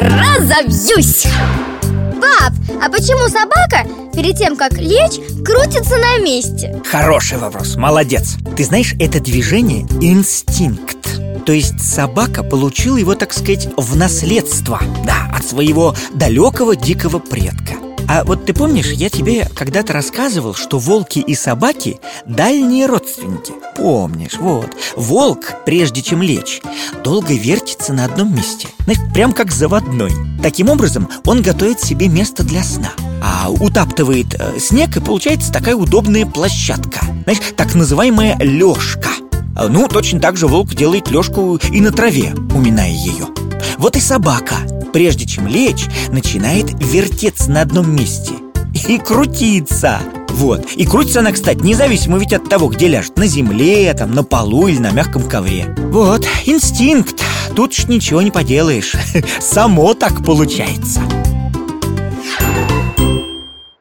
разобьюсь. Пап, а почему собака перед тем, как лечь, крутится на месте? Хороший вопрос, молодец. Ты знаешь, это движение инстинкт. То есть собака получила его, так сказать, в наследство. Да, от своего далекого дикого предка а вот ты помнишь, я тебе когда-то рассказывал, что волки и собаки – дальние родственники? Помнишь, вот. Волк, прежде чем лечь, долго вертится на одном месте Знаешь, прям как заводной. Таким образом, он готовит себе место для сна. А утаптывает э, снег, и получается такая удобная площадка. Знаешь, так называемая лёжка а, Ну, точно так же волк делает лёжку и на траве, уминая ее Вот и собака – прежде чем лечь, начинает вертеться на одном месте и крутиться. Вот. И крутится она, кстати, независимо ведь от того, где ляжет. На земле, там, на полу или на мягком ковре. Вот, инстинкт. Тут ж ничего не поделаешь. Само так получается